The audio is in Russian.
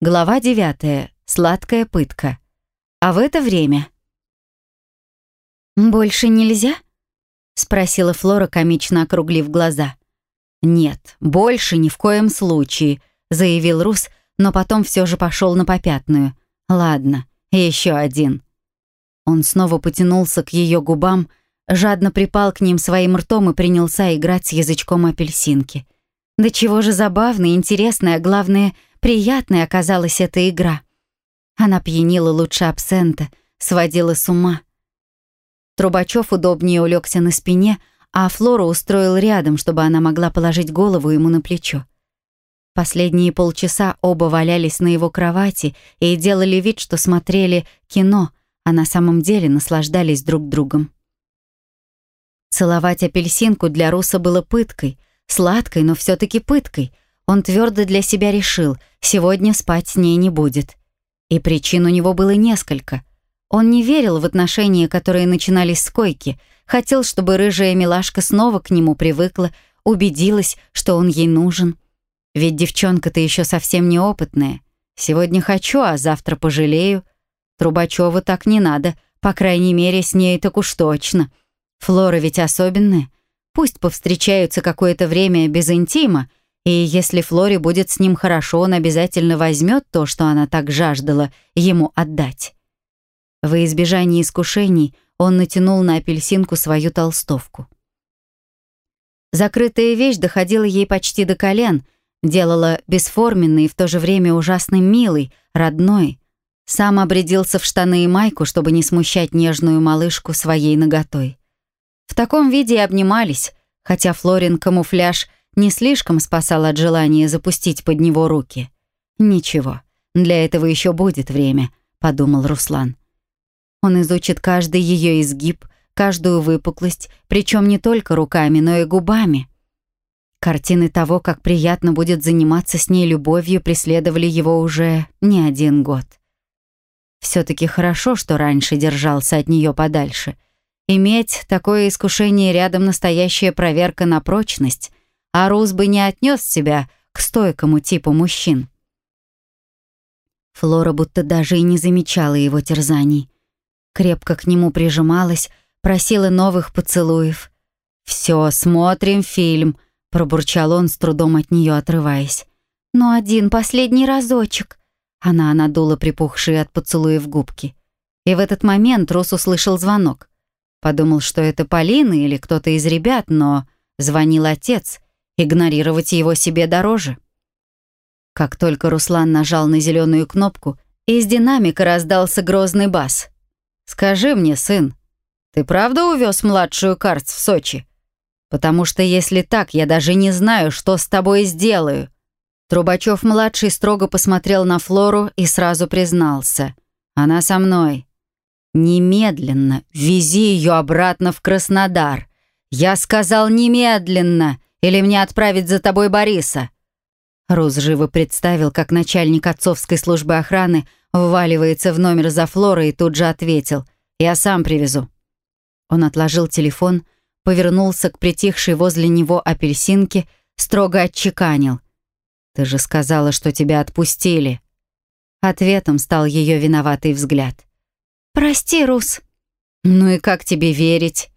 Глава 9. Сладкая пытка. А в это время... «Больше нельзя?» — спросила Флора, комично округлив глаза. «Нет, больше ни в коем случае», — заявил Рус, но потом все же пошел на попятную. «Ладно, еще один». Он снова потянулся к ее губам, жадно припал к ним своим ртом и принялся играть с язычком апельсинки. Да чего же забавной, интересной, а главное — Приятной оказалась эта игра. Она пьянила лучше абсента, сводила с ума. Трубачев удобнее улегся на спине, а Флору устроил рядом, чтобы она могла положить голову ему на плечо. Последние полчаса оба валялись на его кровати и делали вид, что смотрели кино, а на самом деле наслаждались друг другом. Целовать апельсинку для Руса было пыткой, сладкой, но все таки пыткой — он твердо для себя решил, сегодня спать с ней не будет. И причин у него было несколько. Он не верил в отношения, которые начинались с койки, хотел, чтобы рыжая милашка снова к нему привыкла, убедилась, что он ей нужен. Ведь девчонка-то еще совсем неопытная. Сегодня хочу, а завтра пожалею. Трубачеву так не надо, по крайней мере, с ней так уж точно. Флора ведь особенная. Пусть повстречаются какое-то время без интима, и если Флоре будет с ним хорошо, он обязательно возьмет то, что она так жаждала ему отдать. Во избежание искушений он натянул на апельсинку свою толстовку. Закрытая вещь доходила ей почти до колен, делала бесформенной и в то же время ужасно милой, родной. Сам обрядился в штаны и майку, чтобы не смущать нежную малышку своей ноготой. В таком виде и обнимались, хотя Флорин камуфляж не слишком спасал от желания запустить под него руки. «Ничего, для этого еще будет время», — подумал Руслан. Он изучит каждый ее изгиб, каждую выпуклость, причем не только руками, но и губами. Картины того, как приятно будет заниматься с ней любовью, преследовали его уже не один год. Все-таки хорошо, что раньше держался от нее подальше. Иметь такое искушение рядом настоящая проверка на прочность, а Рус бы не отнес себя к стойкому типу мужчин. Флора будто даже и не замечала его терзаний. Крепко к нему прижималась, просила новых поцелуев. «Все, смотрим фильм», — пробурчал он, с трудом от нее отрываясь. «Ну один, последний разочек». Она надула припухшие от поцелуев губки. И в этот момент Рус услышал звонок. Подумал, что это Полина или кто-то из ребят, но звонил отец — Игнорировать его себе дороже. Как только Руслан нажал на зеленую кнопку, из динамика раздался грозный бас. «Скажи мне, сын, ты правда увез младшую Карц в Сочи? Потому что если так, я даже не знаю, что с тобой сделаю». Трубачев-младший строго посмотрел на Флору и сразу признался. «Она со мной. Немедленно вези ее обратно в Краснодар. Я сказал немедленно!» Или мне отправить за тобой Бориса?» Рус живо представил, как начальник отцовской службы охраны вваливается в номер за Флорой и тут же ответил «Я сам привезу». Он отложил телефон, повернулся к притихшей возле него апельсинке, строго отчеканил. «Ты же сказала, что тебя отпустили». Ответом стал ее виноватый взгляд. «Прости, Рус». «Ну и как тебе верить?»